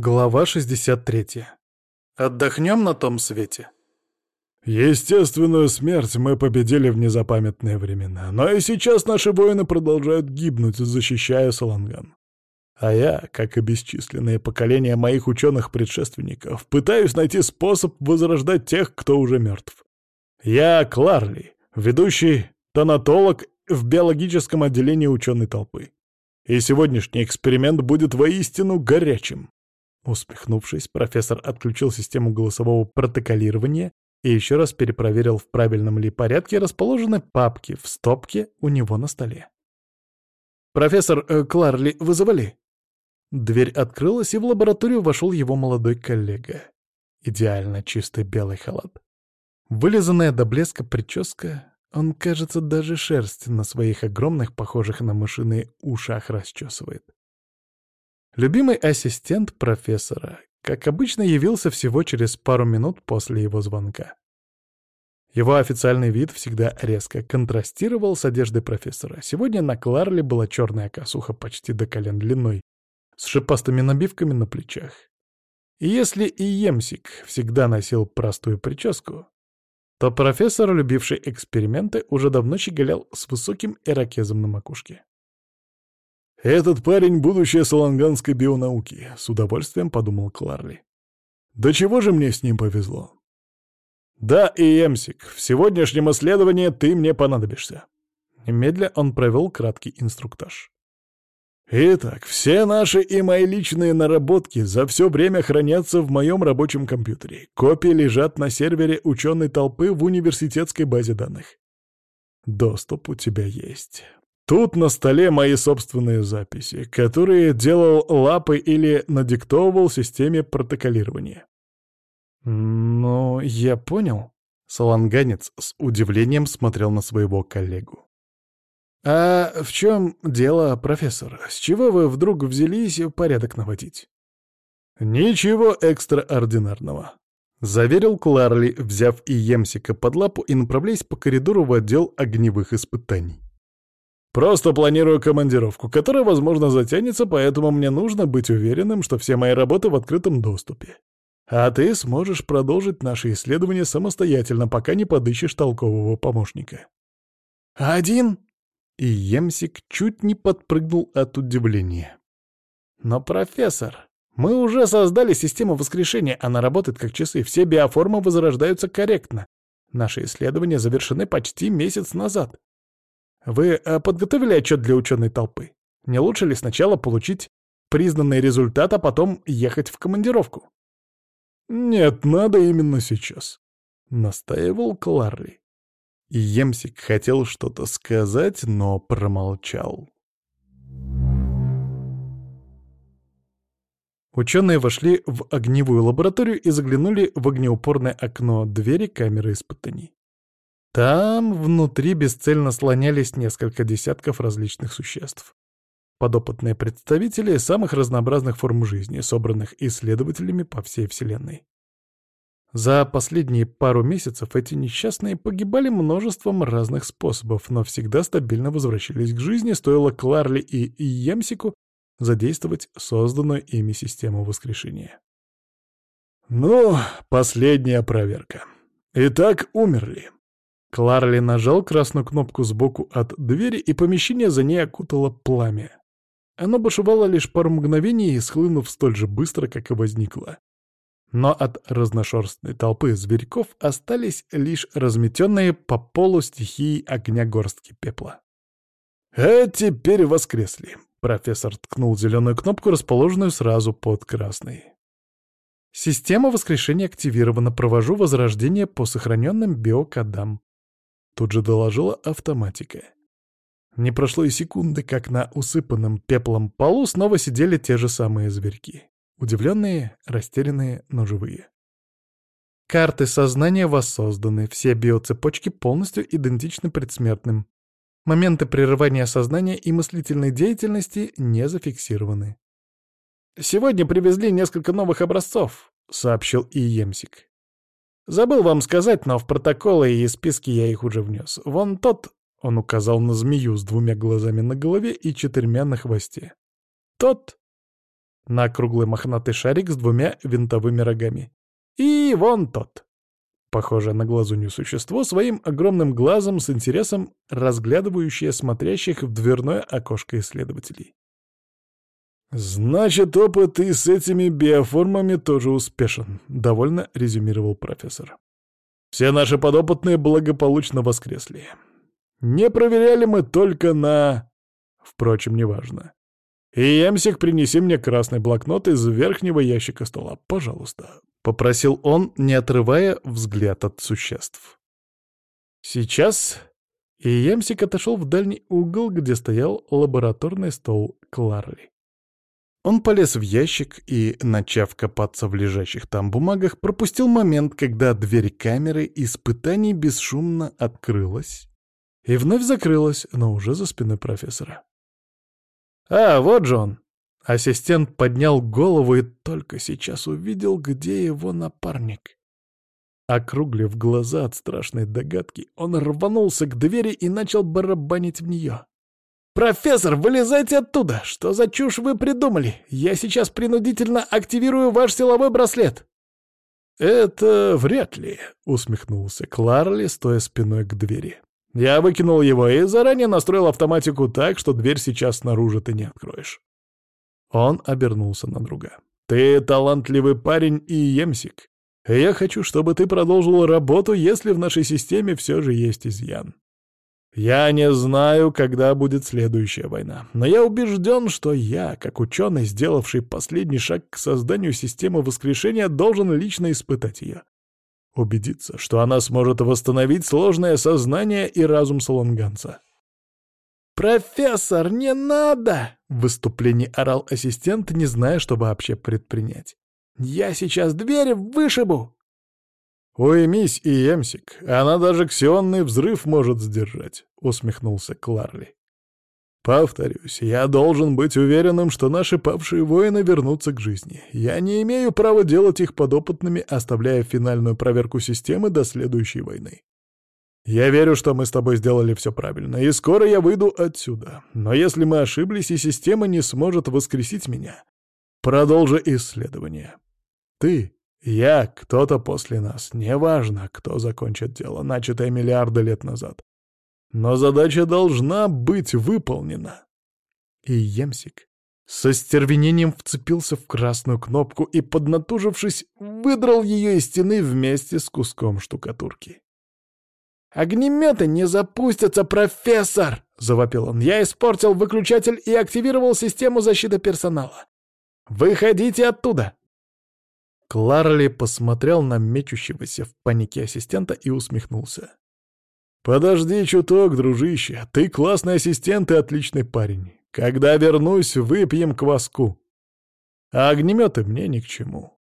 Глава 63. Отдохнем на том свете. Естественную смерть мы победили в незапамятные времена, но и сейчас наши воины продолжают гибнуть, защищая Саланган. А я, как и бесчисленные поколения моих ученых-предшественников, пытаюсь найти способ возрождать тех, кто уже мертв. Я Кларли, ведущий тонатолог в биологическом отделении ученой толпы. И сегодняшний эксперимент будет воистину горячим. Усмехнувшись, профессор отключил систему голосового протоколирования и еще раз перепроверил, в правильном ли порядке расположены папки в стопке у него на столе. «Профессор э, Кларли вызывали?» Дверь открылась, и в лабораторию вошел его молодой коллега. Идеально чистый белый халат. Вылизанная до блеска прическа, он, кажется, даже шерсть на своих огромных, похожих на мышиные ушах расчесывает. Любимый ассистент профессора, как обычно, явился всего через пару минут после его звонка. Его официальный вид всегда резко контрастировал с одеждой профессора. Сегодня на Кларле была черная косуха почти до колен длиной, с шипастыми набивками на плечах. И если и Емсик всегда носил простую прическу, то профессор, любивший эксперименты, уже давно щеголял с высоким ирокезом на макушке. «Этот парень — будущее саланганской бионауки», — с удовольствием подумал Кларли. «Да чего же мне с ним повезло?» «Да, и Эмсик, в сегодняшнем исследовании ты мне понадобишься». Немедля он провел краткий инструктаж. Итак, все наши и мои личные наработки за все время хранятся в моем рабочем компьютере. Копии лежат на сервере ученой толпы в университетской базе данных. Доступ у тебя есть. Тут на столе мои собственные записи, которые делал лапы или надиктовывал системе протоколирования. «Ну, я понял». Саланганец с удивлением смотрел на своего коллегу. «А в чем дело, профессор? С чего вы вдруг взялись порядок наводить?» «Ничего экстраординарного», — заверил Кларли, взяв и Емсика под лапу и направляясь по коридору в отдел огневых испытаний. «Просто планирую командировку, которая, возможно, затянется, поэтому мне нужно быть уверенным, что все мои работы в открытом доступе. А ты сможешь продолжить наши исследования самостоятельно, пока не подыщешь толкового помощника». «Один?» и Емсик чуть не подпрыгнул от удивления. «Но, профессор, мы уже создали систему воскрешения, она работает как часы, все биоформы возрождаются корректно. Наши исследования завершены почти месяц назад. Вы а, подготовили отчет для ученой толпы? Не лучше ли сначала получить признанный результат, а потом ехать в командировку?» «Нет, надо именно сейчас», — настаивал Кларли. Емсик хотел что-то сказать, но промолчал. Ученые вошли в огневую лабораторию и заглянули в огнеупорное окно двери камеры испытаний. Там внутри бесцельно слонялись несколько десятков различных существ. Подопытные представители самых разнообразных форм жизни, собранных исследователями по всей Вселенной. За последние пару месяцев эти несчастные погибали множеством разных способов, но всегда стабильно возвращались к жизни, стоило Кларли и Емсику задействовать созданную ими систему воскрешения. «Ну, последняя проверка. Итак, умерли». Кларли нажал красную кнопку сбоку от двери, и помещение за ней окутало пламя. Оно бушевало лишь пару мгновений, схлынув столь же быстро, как и возникло но от разношерстной толпы зверьков остались лишь разметенные по полу стихии огня горстки пепла. «А теперь воскресли!» — профессор ткнул зеленую кнопку, расположенную сразу под красной. «Система воскрешения активирована. Провожу возрождение по сохраненным биокодам». Тут же доложила автоматика. Не прошло и секунды, как на усыпанном пеплом полу снова сидели те же самые зверьки. Удивленные, растерянные, но живые. Карты сознания воссозданы, все биоцепочки полностью идентичны предсмертным. Моменты прерывания сознания и мыслительной деятельности не зафиксированы. «Сегодня привезли несколько новых образцов», — сообщил Иемсик. «Забыл вам сказать, но в протоколы и списки я их уже внес. Вон тот...» — он указал на змею с двумя глазами на голове и четырьмя на хвосте. «Тот на круглый мохнатый шарик с двумя винтовыми рогами. И вон тот. Похожее на глазунью существо, своим огромным глазом с интересом разглядывающее смотрящих в дверное окошко исследователей. «Значит, опыт и с этими биоформами тоже успешен», — довольно резюмировал профессор. «Все наши подопытные благополучно воскресли. Не проверяли мы только на... Впрочем, неважно. И, Ямсик, принеси мне красный блокнот из верхнего ящика стола, пожалуйста», — попросил он, не отрывая взгляд от существ. Сейчас и Ямсик отошел в дальний угол, где стоял лабораторный стол Кларли. Он полез в ящик и, начав копаться в лежащих там бумагах, пропустил момент, когда дверь камеры испытаний бесшумно открылась и вновь закрылась, но уже за спиной профессора. «А, вот же он!» Ассистент поднял голову и только сейчас увидел, где его напарник. Округлив глаза от страшной догадки, он рванулся к двери и начал барабанить в нее. «Профессор, вылезайте оттуда! Что за чушь вы придумали? Я сейчас принудительно активирую ваш силовой браслет!» «Это вряд ли», — усмехнулся Кларли, стоя спиной к двери. «Я выкинул его и заранее настроил автоматику так, что дверь сейчас снаружи ты не откроешь». Он обернулся на друга. «Ты талантливый парень и емсик. Я хочу, чтобы ты продолжил работу, если в нашей системе все же есть изъян. Я не знаю, когда будет следующая война, но я убежден, что я, как ученый, сделавший последний шаг к созданию системы воскрешения, должен лично испытать ее. Убедиться, что она сможет восстановить сложное сознание и разум салонганца. «Профессор, не надо!» — в выступлении орал ассистент, не зная, что вообще предпринять. «Я сейчас дверь вышибу!» «Уймись, и Емсик, она даже ксионный взрыв может сдержать», — усмехнулся Кларли. «Повторюсь, я должен быть уверенным, что наши павшие воины вернутся к жизни. Я не имею права делать их подопытными, оставляя финальную проверку системы до следующей войны. Я верю, что мы с тобой сделали все правильно, и скоро я выйду отсюда. Но если мы ошиблись, и система не сможет воскресить меня, продолжи исследование. Ты я, кто-то после нас, неважно, кто закончит дело, начатое миллиарды лет назад. Но задача должна быть выполнена. И Емсик со стервенением вцепился в красную кнопку и, поднатужившись, выдрал ее из стены вместе с куском штукатурки. «Огнеметы не запустятся, профессор!» — завопил он. «Я испортил выключатель и активировал систему защиты персонала. Выходите оттуда! Кларли посмотрел на мечущегося в панике ассистента и усмехнулся. «Подожди чуток, дружище. Ты классный ассистент и отличный парень. Когда вернусь, выпьем кваску. А огнеметы мне ни к чему».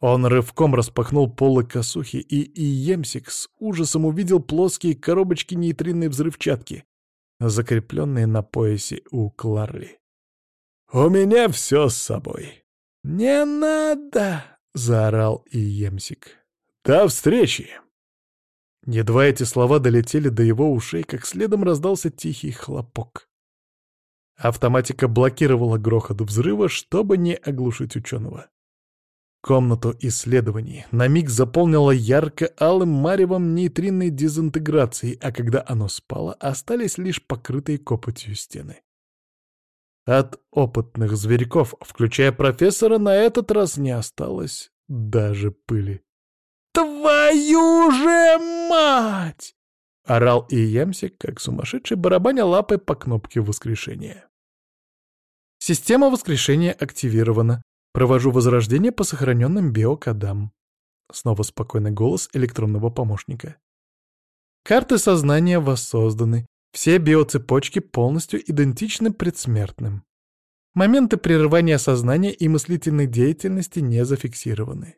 Он рывком распахнул полы косухи, и Иемсик с ужасом увидел плоские коробочки нейтринной взрывчатки, закрепленные на поясе у Кларли. «У меня все с собой», «Не надо!» — заорал и Емсик. «До встречи!» Едва эти слова долетели до его ушей, как следом раздался тихий хлопок. Автоматика блокировала грохот взрыва, чтобы не оглушить ученого. Комнату исследований на миг заполнила ярко-алым маревом нейтринной дезинтеграции, а когда оно спало, остались лишь покрытые копотью стены. От опытных зверьков, включая профессора, на этот раз не осталось даже пыли. «Твою же мать!» — орал и Ямсик, как сумасшедший, барабаня лапой по кнопке воскрешения. Система воскрешения активирована. Провожу возрождение по сохраненным биокодам. Снова спокойный голос электронного помощника. Карты сознания воссозданы. Все биоцепочки полностью идентичны предсмертным. Моменты прерывания сознания и мыслительной деятельности не зафиксированы.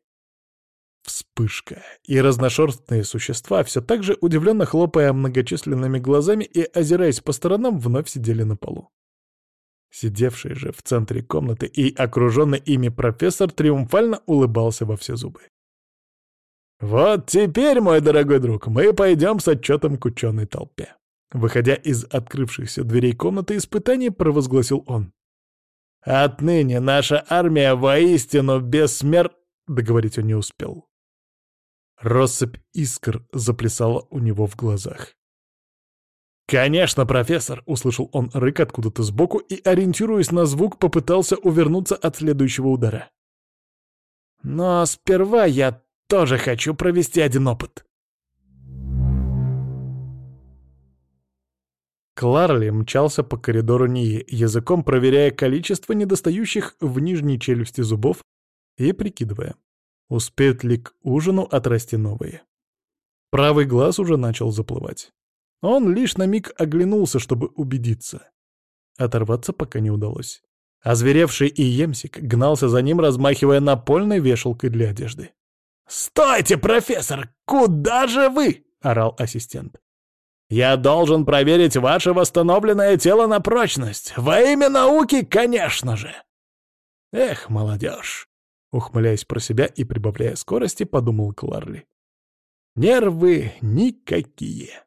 Вспышка. И разношерстные существа, все так же удивленно хлопая многочисленными глазами и озираясь по сторонам, вновь сидели на полу. Сидевший же в центре комнаты и окруженный ими профессор триумфально улыбался во все зубы. «Вот теперь, мой дорогой друг, мы пойдем с отчетом к ученой толпе». Выходя из открывшихся дверей комнаты испытаний, провозгласил он. Отныне наша армия воистину бессмер...» Договорить он не успел. Россыпь искр заплясала у него в глазах. «Конечно, профессор!» — услышал он рык откуда-то сбоку и, ориентируясь на звук, попытался увернуться от следующего удара. «Но сперва я тоже хочу провести один опыт». Кларли мчался по коридору Нии, языком проверяя количество недостающих в нижней челюсти зубов и прикидывая, успеют ли к ужину отрасти новые. Правый глаз уже начал заплывать. Он лишь на миг оглянулся, чтобы убедиться. Оторваться пока не удалось. Озверевший Иемсик гнался за ним, размахивая напольной вешалкой для одежды. «Стойте, профессор! Куда же вы?» — орал ассистент. «Я должен проверить ваше восстановленное тело на прочность. Во имя науки, конечно же!» «Эх, молодежь!» — ухмыляясь про себя и прибавляя скорости, подумал Кларли. «Нервы никакие!»